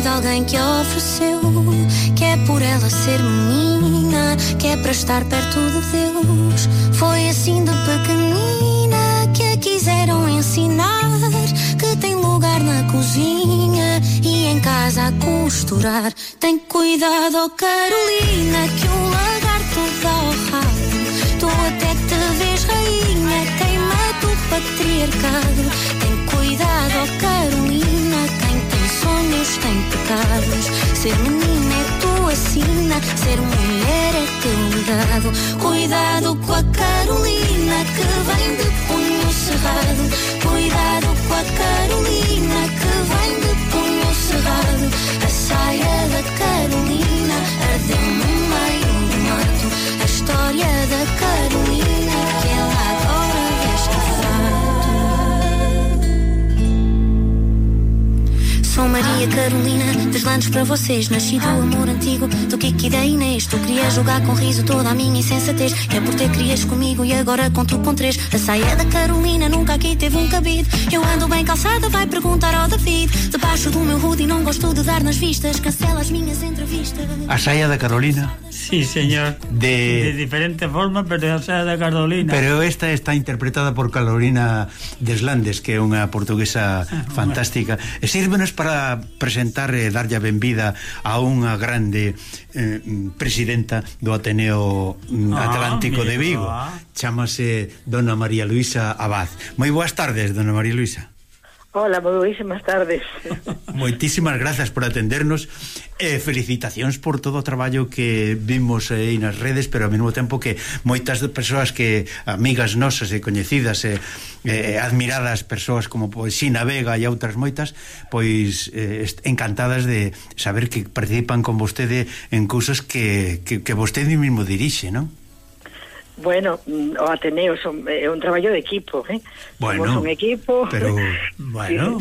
de alguém que a ofereceu. Que é por ela ser menina, que é para estar perto de Deus. Foi assim de pequenina que a quiseram ensinar. Que tem lugar na cozinha e em casa a costurar. Tem cuidado, oh Carolina, que o lagarto dá ao rabo. Tu até te vês rainha, queima do patriarcado. Ser menina é tua sina, ser mulher é teu legado. Cuidado com a Carolina que vem de punho cerrado. Cuidado com a Carolina que vem de punho cerrado. A saia da Carolina ardeu Sou Maria Carolina, deslandes para vocês. Nasci do amor antigo, do Kiki da Inês. Tu querias jogar com riso toda a minha insensatez. Que é por ter crias comigo e agora conto com três. A saia da Carolina nunca aqui teve um cabide. Eu ando bem calçada, vai perguntar ao David. Debaixo do meu hoodie não gosto de dar nas vistas. Cancela as minhas entrevistas. A saia da Carolina Sí, señor. De de diferente forma, pero o sea da Carolina. Pero esta está interpretada por Carolina Deslandes, que é unha portuguesa fantástica. E sírvenos para para presentar e darlle a benvida a unha grande eh, presidenta do Ateneo mm, ah, Atlántico ah, de Vigo. Chámase dona María Luisa Abad. Moi boas tardes, dona María Luisa. Hola, boísimas tardes. Moitísimas grazas por atendernos e eh, felicitacións por todo o traballo que vimos aí eh, nas redes, pero ao mesmo tempo que moitas persoas que amigas nosas e coñecidas e eh, eh, admiradas persoas como pois, Sina Vega e outras moitas, pois eh, encantadas de saber que participan con vostede en cousas que, que, que vostede mesmo dirixe, non? Bueno, mm, o Ateneo son, eh, é un traballo de equipo, eh? Bueno, Somos un equipo. Pero, bueno...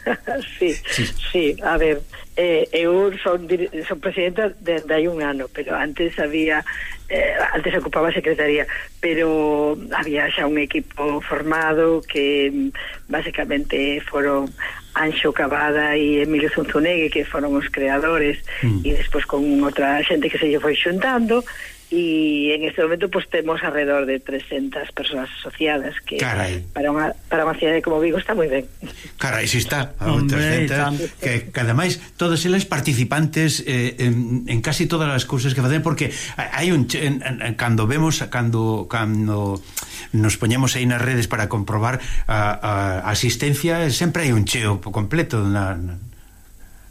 sí, sí, sí, a ver, eh, eu son, son presidenta desde hai un ano, pero antes había, eh, antes ocupaba a secretaría, pero había xa un equipo formado que mm, basicamente foron Anxo Cavada e Emilio Zunzunegue, que foron os creadores, mm. e despois con outra xente que se lle foi xuntando, e y en este momento pues temos alrededor de 300 persoas asociadas que Carai. para unha para unha cidade como Vigo está moi ben. Carai, si está, Hombre, 300 que, que ademais todas elas participantes eh, en, en casi todas as cousas que facen porque hai un en, en, cando vemos cando cando nos poñemos aí nas redes para comprobar a, a, a asistencia sempre hai un cheo completo na, na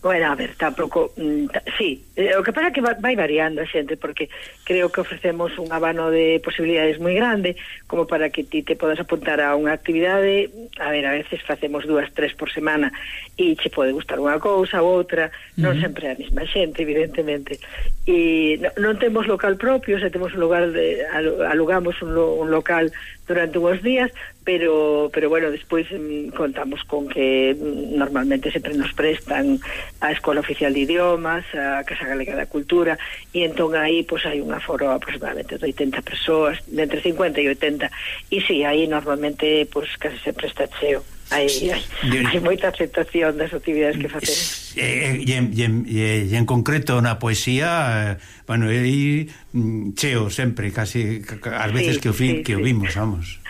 Bueno, a ver, tampouco, mm, sí, eh, o que pasa é que vai variando a xente porque creo que ofrecemos un abano de posibilidades moi grande como para que ti te podas apuntar a unha actividade, a ver, a veces facemos dúas, tres por semana e che pode gustar unha cousa ou outra, non sempre a mesma xente, evidentemente. E non, non temos local propio, se temos un lugar de alugamos un, lo, un local durante uns días, pero pero bueno, despois mm, contamos con que mm, normalmente sempre nos prestan a Escola Oficial de Idiomas, a Casa Galega da Cultura, e entón aí pois hai un aforo aproximadamente de 80 persoas, de entre 50 e 80, e si, sí, aí normalmente pois case sempre está cheo. Hai, hai, hai moita aceptación das actividades que facemos e, e, e, e, e en concreto na poesía, eh, bueno, aí mm, cheo sempre, casi as veces sí, que o fin, sí, que sí. o vimos, vamos.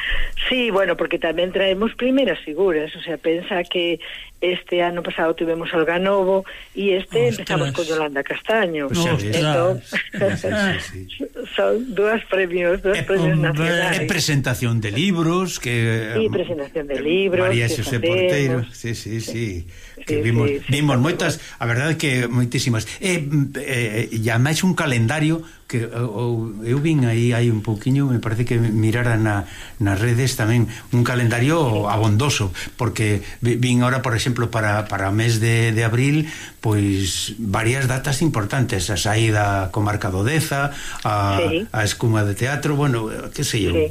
Sí, bueno, porque tamén traemos primeiras figuras, o sea, pensa que este ano pasado tivemos Olga Novo e este Ostras. empezamos con Yolanda Castaño. Pues entón, sí, sí. son dúas premios dúas eh, premios um, nacionais e presentación de libros que sí, presentación de eh, libros María Xosé Porteiro sí, sí, sí, sí, que vimos, sí, vimos sí, moitas, a verdade que moitísimas e, eh, eh e máis un calendario que ou, eu vin aí hai un pouquiño, me parece que mirara na, nas redes tamén un calendario abondoso, porque vin ahora por exemplo exemplo, para, para mes de, de abril, pois varias datas importantes, a saída comarca do Deza, a, sí. a escuma de teatro, bueno, que sei eu. Sí.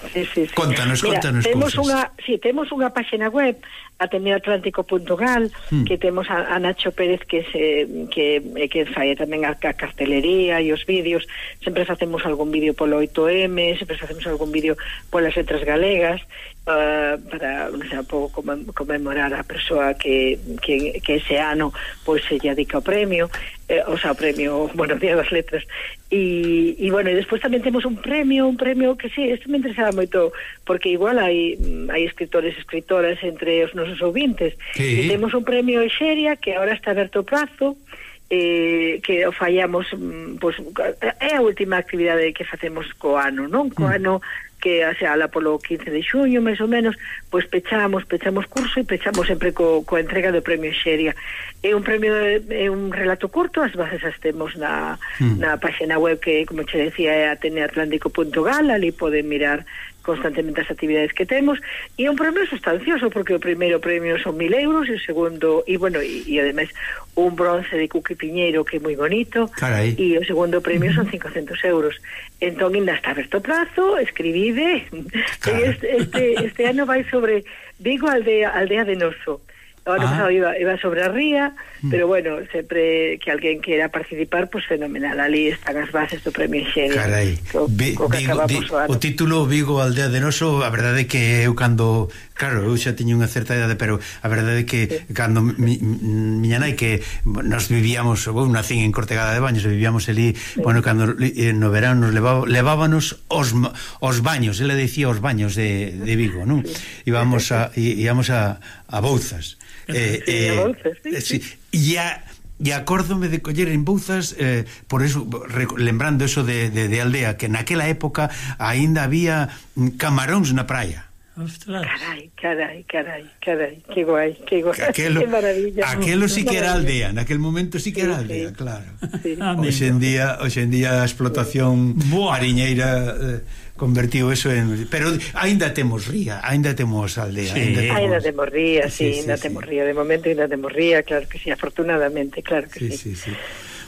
Sí, sí, sí. Contanos, Mira, contanos temos cousas. Unha, sí, temos unha páxina web ateneoatlántico.gal mm. que temos a, a Nacho Pérez que se, que, que fai tamén a, a cartelería e os vídeos sempre facemos algún vídeo polo 8M sempre facemos algún vídeo polas letras galegas uh, para o sea, pouco conmemorar a persoa que, que, que ese ano pois se lle dedica o premio eh, o sea, o premio, bueno, Días das Letras e, e bueno, e despois tamén temos un premio, un premio que sí, isto me interesaba moito porque igual hai, hai escritores e escritoras entre os nosos os ouvintes. Sí. E temos un premio Xeria que ahora está aberto prazo, eh, que o fallamos pues, é a última actividade que facemos co ano, non? Co mm. ano que se ala polo 15 de xuño, máis ou menos, pois pechamos, pechamos curso e pechamos sempre co, co entrega do premio Xeria. É un premio é un relato curto, as bases as temos na, mm. na páxina web que, como che decía, é ateneatlántico.gal, ali poden mirar constantemente as actividades que temos e é un premio sustancioso porque o primeiro premio son mil euros e o segundo e bueno, e, e ademais un bronce de Cuque Piñeiro que é moi bonito Carai. e o segundo premio son 500 euros. Entón ainda está aberto prazo escribide este, este, este ano vai sobre Vigo Aldea, Aldea de Noso. O ano ah. pasado iba, iba sobre a ría, mm. pero bueno, sempre que alguén queira participar, pois pues, fenomenal. Ali están as bases do Premio Xeria. Carai, co, co Vigo, o, o título Vigo Aldea de Noso, a verdade é que eu cando... Claro, eu xa tiño unha certa idade, pero a verdade é que sí. cando mi, miña nai que nos vivíamos, eu nacín en Cortegada de Baños, vivíamos ali, sí. bueno, cando eh, no verano nos levaba, levábanos os, os baños, ela dicía os baños de, de Vigo, non? Íbamos a, íamos a, a Bouzas. Eh, eh, Bouzas, sí, eh, sí. sí. E a E acórdome de coller en Bouzas eh, por eso, lembrando eso de, de, de aldea, que naquela época aínda había camaróns na praia. Ostras. Carai, carai, carai, carai, que guai, que guai, aquelo, que maravilla. Aquelo sí que era aldea, naquel momento sí que era aldea, sí, claro. Sí. Hoxe en día, hoxe en día a explotación Boa. mariñeira eh, convertiu eso en pero aínda temos ría, aínda temos aldea, sí. aínda temos aínda temos ría, sí, sí, sí aínda sí, temos sí. ría, de momento aínda temos ría, claro que sí, afortunadamente, claro que sí. sí. sí, sí.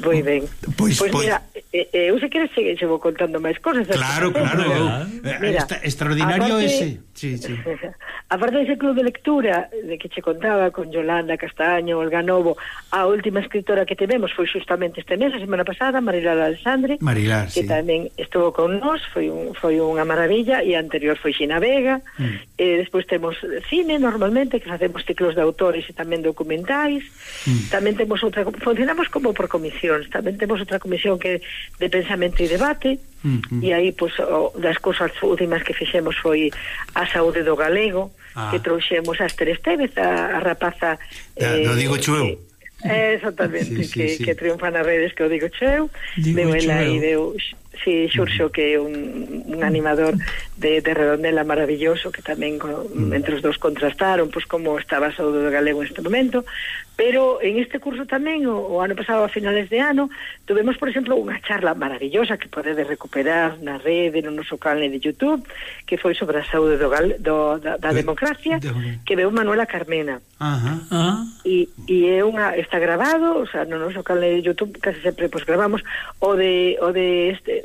Moi ben. Pois, pois, pois mira, eh, eh, eu se queres se, vou contando máis cosas. Claro, claro, eu, mira, eh, extraordinario aparte, ese. Sí, sí. Aparte dese club de lectura de que che contaba con Yolanda Castaño, Olga Novo, a última escritora que tivemos foi justamente este mes, a semana pasada, Marilar Alexandre, Marilar, que sí. tamén estuvo con nós, foi, un, foi unha maravilla, e anterior foi Xina Vega, mm. e despois temos cine normalmente, que facemos ciclos de autores e tamén documentais, mm. tamén temos outra, funcionamos como por comisións, tamén temos outra comisión que de pensamento e debate, Mm -hmm. E aí, pois, o, das cousas últimas que fixemos foi a saúde do galego, ah. que trouxemos as Teres Estevez, a, a rapaza... Da, eh, no digo chueu. Eh, exactamente, sí, sí, que, sí. que triunfa nas redes que o digo cheu, digo deu ela e deu si, Xurxo que é un, un animador de, de Redondela maravilloso que tamén mm. entre os dous contrastaron pois como estaba a saúde do galego neste momento. Pero en este curso tamén o, o ano pasado a finales de ano tuvemos por exemplo unha charla maravillosa que podedes recuperar na rede no noso canal de Youtube que foi sobre a saúde do, gal, do da, da democracia que veu Manuela Carmena. Ajá, ajá. E, e é unha está grabado o sea, no noso canal de Youtube casi sempre pois, gravamos. O de o de este,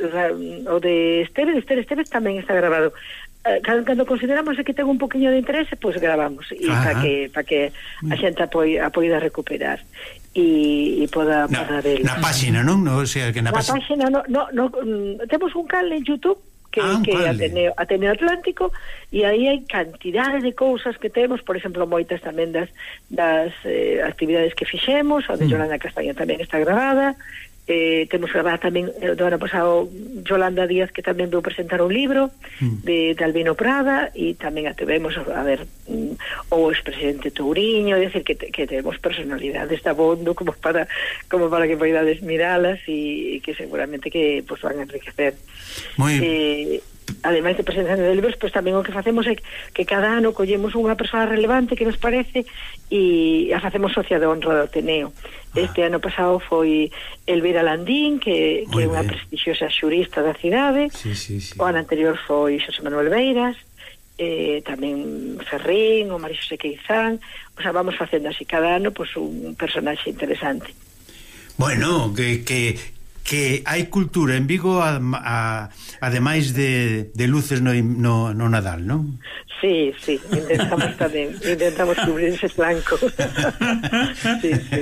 o de Esteves, Esteves, Esteves tamén está grabado grabado eh, cando consideramos que ten un poquinho de interese, pois pues gravamos e para que para que a xente a a poida recuperar e, e poda na, poda ver. Na páxina, non? No, o sea, que na, na páxina, páxina no, no, no, mm, temos un canal en YouTube que, ah, que vale. Ateneo, Ateneo Atlántico e aí hai cantidade de cousas que temos, por exemplo, moitas tamén das, das eh, actividades que fixemos, a de mm. Yolanda Castaña tamén está grabada, eh, temos agora tamén eh, do ano pasado Yolanda Díaz que tamén veu presentar un libro mm. de, de Albino Prada e tamén a a ver mm, o expresidente Touriño é dicir que, que temos personalidades da bondo como para como para que poidades miralas e, e que seguramente que pues, van a enriquecer moi eh, ademais de presentación de libros, pois tamén o que facemos é que cada ano collemos unha persoa relevante que nos parece e a facemos socia de honra do Ateneo. Ah. Este ano pasado foi Elvira Landín, que, que é unha prestixiosa xurista da cidade. Sí, sí, sí. O ano anterior foi Xosé Manuel Beiras, eh, tamén Ferrín, o Marixo Sequeizán, o sea, vamos facendo así cada ano pois, un personaxe interesante. Bueno, que, que, que hai cultura en Vigo a, a, ademais de, de luces no, no, no Nadal, non? Sí, sí, intentamos tamén, intentamos cubrir ese blanco. sí, sí.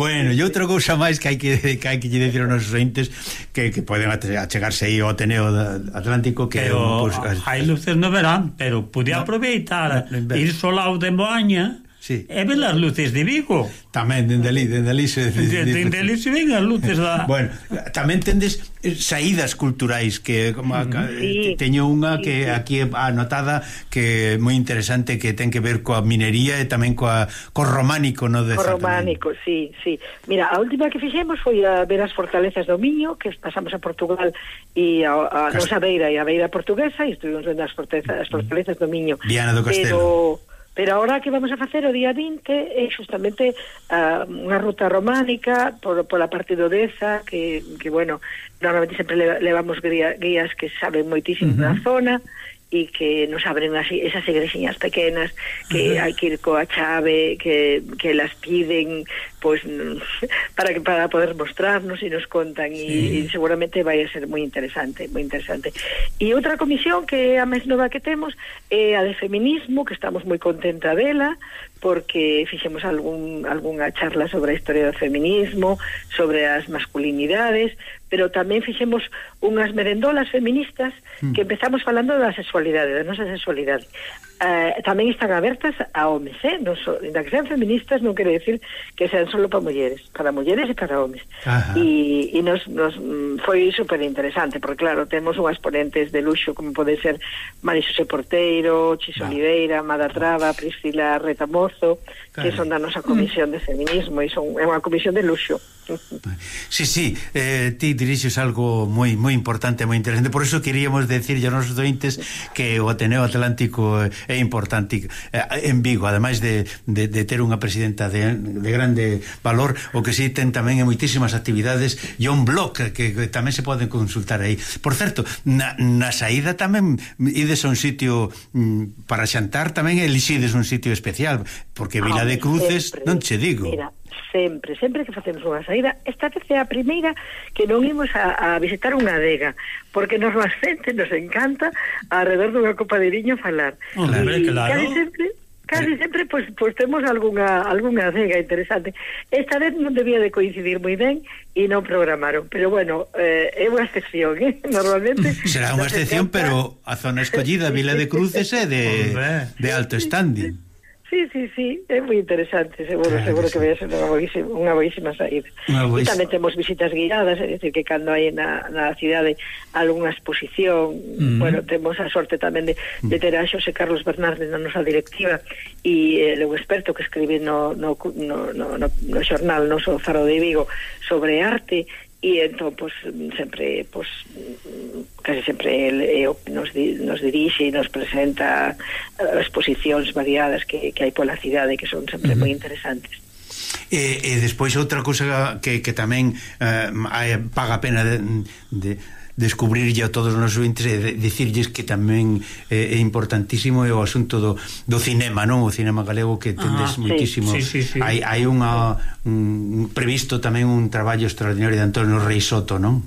bueno, e outra cousa máis que hai que, que hai que lle dicir aos nosos ointes que, que poden achegarse aí ao Ateneo Atlántico que pero, un, pues, hai luces no verán, pero podía no, aproveitar no, no ir solao de Moaña Sí. E ven as luces de Vigo. Tamén, dende ali, dende ali se... Dende, ali se ven as luces da... bueno, tamén tendes saídas culturais que como a, eh, sí, teño unha que aquí anotada que é moi interesante que ten que ver coa minería e tamén coa co románico, no de Co románico, sí, sí. Mira, a última que fixemos foi a ver as fortalezas do Miño, que pasamos a Portugal e a, a Cast... nosa beira e a beira portuguesa e estuvimos vendo as fortalezas, as fortalezas do Miño. Viana do Castelo. Pero Pero ahora que vamos a facer o día 20 é justamente uh, ah, unha ruta románica por, por a parte do Deza, que, que bueno, normalmente sempre levamos guía, guías que saben moitísimo uh -huh. da zona, e que nos abren así esas igresiñas pequenas que uh -huh. hai que ir coa chave que, que las piden pois para que para poder mostrarnos e nos contan e seguramente vai a ser moi interesante, moi interesante. E outra comisión que é a máis nova que temos é a de feminismo, que estamos moi contenta dela, porque fixemos algún algunha charla sobre a historia do feminismo, sobre as masculinidades, pero tamén fixemos unhas merendolas feministas mm. que empezamos falando da sexualidade, da nosa sexualidade. Eh, tamén están abertas a homes, eh? Non so, da que sean feministas non quere decir que sean solo para mulleres, para mulleres e para homes. E, e nos, nos mm, foi super interesante, porque claro, temos unhas ponentes de luxo como pode ser Marisuse Porteiro, Chis ah. Oliveira, Amada Traba, Priscila Retamozo, claro. que son da nosa comisión de feminismo e son é unha comisión de luxo. Sí, sí, eh, ti dirixes algo moi moi importante, moi interesante. Por iso queríamos decir a nosos dointes que o Ateneo Atlántico é importante eh, en Vigo, ademais de, de, de ter unha presidenta de, de grande valor, o que si sí ten tamén é moitísimas actividades e un blog que, que tamén se poden consultar aí. Por certo, na, na saída tamén ides a un sitio mm, para xantar, tamén elixides un sitio especial, porque Vila ah, de Cruces, non che digo. Mira, sempre, sempre que facemos unha saída, esta vez é a primeira que non imos a, a visitar unha adega, porque nos bastante nos encanta alrededor dunha copa de viño falar. Claro, e claro. casi sempre Casi eh. sempre pois, pois temos algunha algunha cega interesante. Esta vez non debía de coincidir moi ben e non programaron, pero bueno, eh, é unha excepción, eh? normalmente. Será unha excepción, 70... pero a zona escollida Vila de Cruces é de, de alto standing. Sí, sí, sí, é moi interesante, seguro, claro, seguro que, sí. que vai ser unha boísima, unha boísima saída. Unha boísima. E tamén temos visitas guiadas, é dicir, que cando hai na, na cidade algunha exposición, mm -hmm. bueno, temos a sorte tamén de, de ter a Xosé Carlos Bernárdez na nosa directiva e eh, o experto que escribe no, no, no, no, no, no xornal noso Faro de Vigo sobre arte, e entón pois, sempre pois, case sempre ele nos, di, nos dirixe e nos presenta eh, exposicións variadas que, que hai pola cidade que son sempre uh -huh. moi interesantes E, e despois outra cousa que, que tamén eh, paga pena de, de descubrirlle a todos os ointes e eh, dicirlles que tamén é, eh, é importantísimo é o asunto do, do cinema, non? O cinema galego que tendes ah, moitísimo. Sí, sí, sí. Hai, hai unha, un, previsto tamén un traballo extraordinario de Antonio Reisoto, non?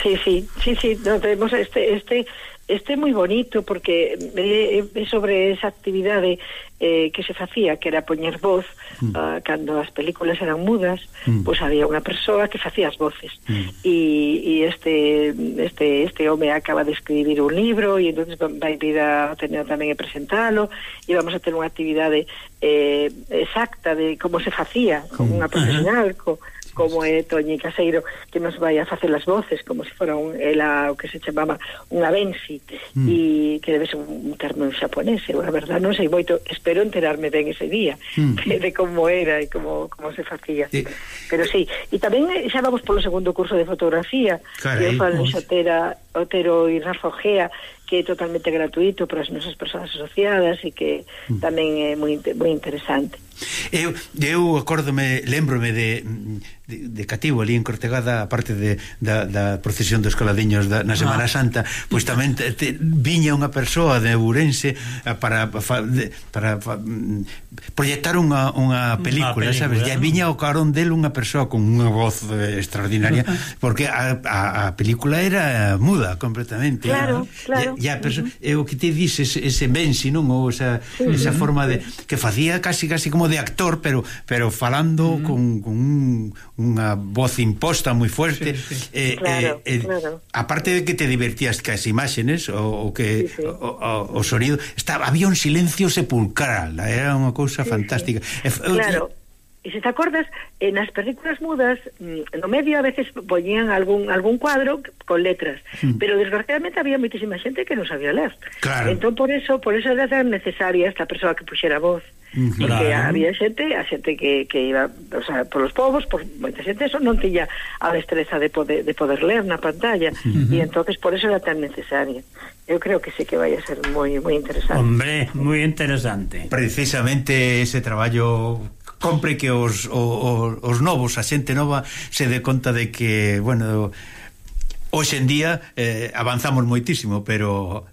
Sí, sí, sí, sí, no, tenemos este, este Este é moi bonito porque é, é sobre esa actividade eh, que se facía, que era poñer voz, mm. uh, cando as películas eran mudas, mm. pois pues había unha persoa que facía as voces. Mm. E, e este, este, este home acaba de escribir un libro e entonces vai vir a tener tamén e presentalo e vamos a ter unha actividade eh, exacta de como se facía, con mm. unha profesional, mm. co, como é Toñi Caseiro que nos vai a facer as voces como se fora un, ela, o que se chamaba unha Bensi mm. e que debe ser un, un termo xaponés eu a verdad non sei moito espero enterarme ben ese día mm. de, de como era e como, como se facía sí. pero sí, e tamén eh, xa vamos polo segundo curso de fotografía Carai, eu falo xa tera Oteroirrafogea que é totalmente gratuito para as nosas persoas asociadas e que mm. tamén é moi, moi interesante. Eu, eu acórdome, lembrome de, de, de cativo ali en Cortegada, a parte de, da, da procesión dos coladiños da, na Semana ah. Santa, pois tamén te, te, viña unha persoa de Ourense eh, para, para, para, para mm, proyectar unha, unha película, película sabes? E viña o carón del unha persoa con unha voz eh, extraordinaria, porque a, a, a película era muda completamente. Claro, ¿no? claro. Ya, ya, pero uh -huh. o que te dices ese Bensi, non? Ou esa, uh -huh. esa forma de que facía casi casi como de actor, pero pero falando uh -huh. con, con un, unha voz imposta moi fuerte. Sí, sí. Eh, eh claro, eh, claro. Aparte de que te divertías cas imágenes ou que sí, sí. O, o, o sonido, estaba había un silencio sepulcral, era unha cousa sí, fantástica. Sí. Claro. E se te acordas, eh, nas películas mudas, mm, no medio a veces poñían algún algún cuadro con letras, mm. pero desgraciadamente había moitísima xente que non sabía ler. Claro. Entón por eso, por eso era tan necesaria esta persoa que puxera voz. Mm, claro. Porque había xente, a xente que, que iba, o sea, por os povos, por moita xente eso non tiña a destreza de poder de poder ler na pantalla, mm e entonces por eso era tan necesaria. Eu creo que sí que vai a ser moi moi interesante. Hombre, moi interesante. Precisamente ese traballo compre que os, os, os novos, a xente nova se dé conta de que, bueno, hoxe en día eh, avanzamos moitísimo, pero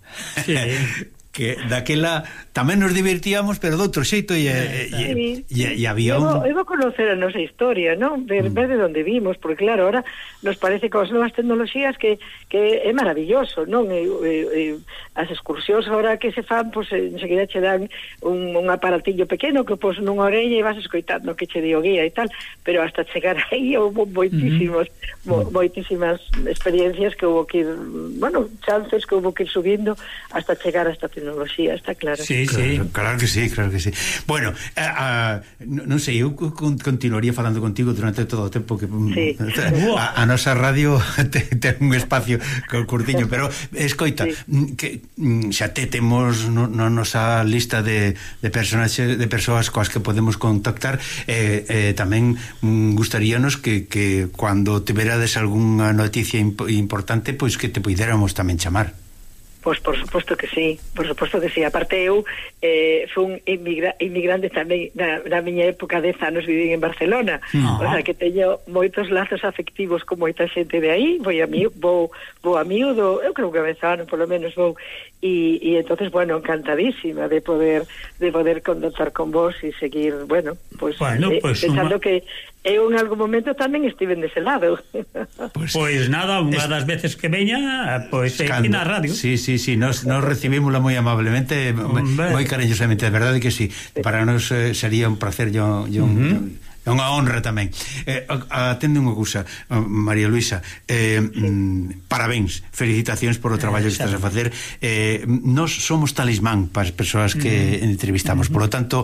sí. que daquela tamén nos divertíamos, pero de outro xeito e, e, e, e había un... Evo, conocer a nosa historia, non? Ver, mm. ver de onde vimos, porque claro, ahora nos parece que as novas tecnologías que, que é maravilloso, non? E, e, e, as excursións ahora que se fan, pois pues, enseguida che dan un, un aparatillo pequeno que pos nunha orella e vas escoitando que che dio guía e tal, pero hasta chegar aí houve moitísimos, mm -hmm. mo, moitísimas experiencias que houve que ir, bueno, chances que houve que ir subindo hasta chegar a esta tecnología tecnoloxía, está claro. Sí, sí, claro, claro que sí, claro que sí. Bueno, eh, eh, a, a, non sei, eu continuaría falando contigo durante todo o tempo que mm, sí. a, a nosa radio ten te un espacio curtiño, pero escoita, sí. Mm, que mm, xa te temos na no, no nosa lista de, de personaxes, de persoas coas que podemos contactar, eh, eh, tamén gustaríanos que, que cando te verades algunha noticia imp importante, pois que te puidéramos tamén chamar. Pois por suposto que sí, por suposto que sí. Aparte eu eh, fun inmigra inmigrante tamén na, na miña época de anos vivín en Barcelona. No. O sea que teño moitos lazos afectivos con moita xente de aí, vou a mí, vou, vou a miúdo, eu creo que a vez ano polo menos vou Y, y, entonces bueno encantadísima de poder de poder contactar con vos y seguir bueno pues, bueno, eh, pues eh, pensando una... que eu en algún momento tamén estive dese lado. Pois pues, pues nada, unha es... das veces que veña pois pues, aquí na radio. Sí, sí, sí, nos, nos recibímosla moi amablemente moi cariñosamente, de verdade que sí. Para nos eh, sería un placer yo, yo, uh -huh. yo É unha honra tamén. Eh, atende unha cousa, María Luisa, eh, mm, parabéns, felicitacións por o traballo que estás a facer. Eh, nós somos talismán para as persoas que mm. entrevistamos, mm-hmm. por lo tanto,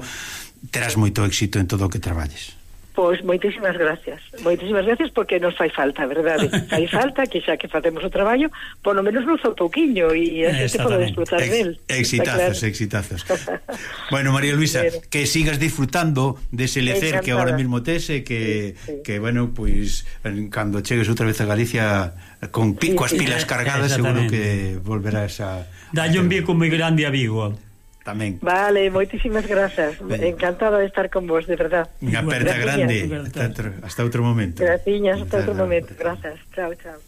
terás moito éxito en todo o que traballes. Pois moitísimas gracias. Moitísimas gracias porque nos fai falta, verdade? Fai falta que xa que facemos o traballo, Por lo menos nos o pouquiño e a xente pode disfrutar Ex, del. Exitazos, claro. exitazos. bueno, María Luisa, Pero... que sigas disfrutando dese de lecer que agora mesmo tes e que, sí, sí. que bueno, pois pues, cando chegues outra vez a Galicia con pico sí, sí. as pilas cargadas seguro que volverás a... Dalle un bico moi grande a Vigo tamén. Vale, moitísimas grazas. Encantada de estar con vos, de verdad. Unha aperta grande. Hasta outro, hasta outro momento. Graciñas, hasta outro momento. Grazas. Chao, chao.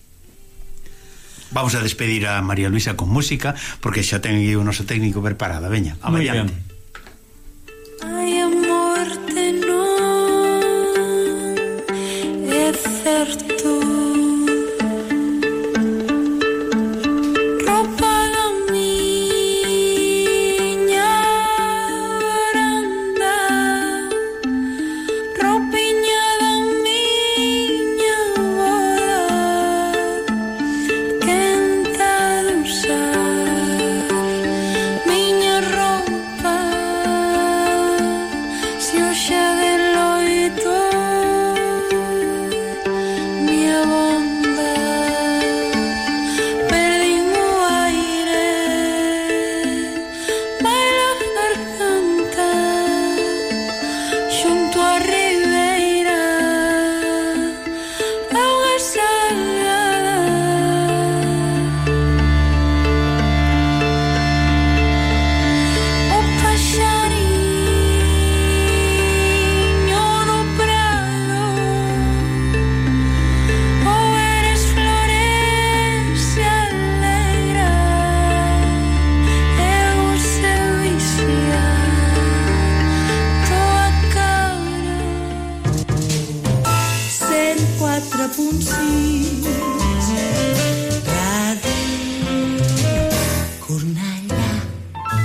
Vamos a despedir a María Luisa con música porque xa ten o noso técnico preparada. Veña, a Muy